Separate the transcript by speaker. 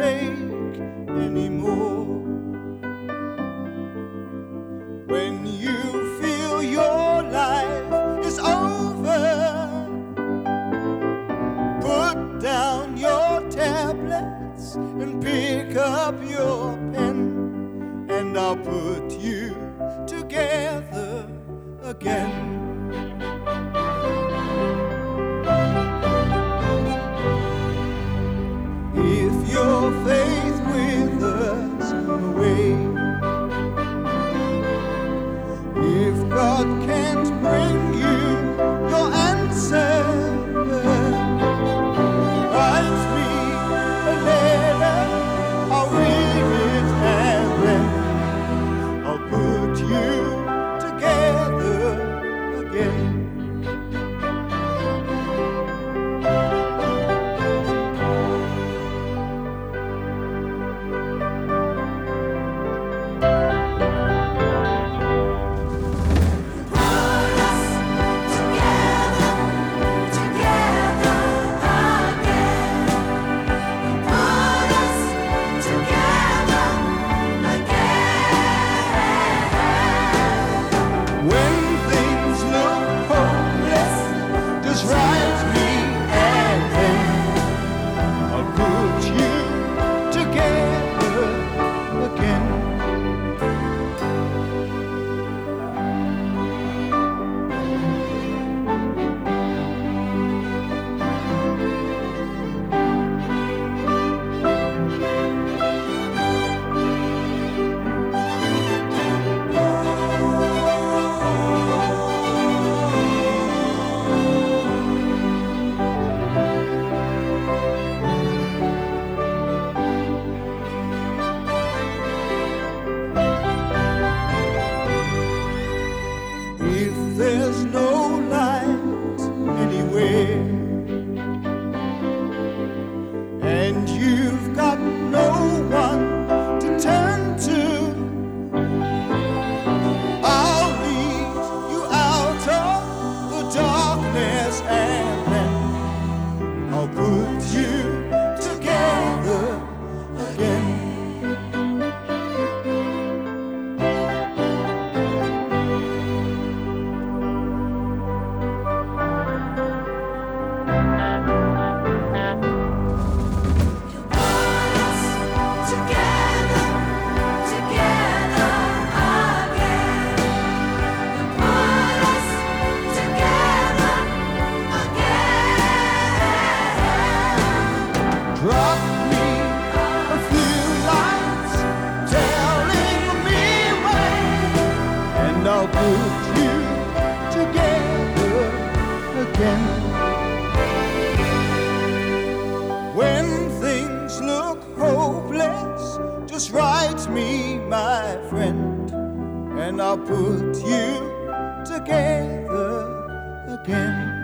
Speaker 1: break anymore. When you feel your life is over, put down your tablets and pick up your pen, and I'll put you together again. If your faith withers away, again. When things look hopeless, just write me, my friend, and I'll put you together again.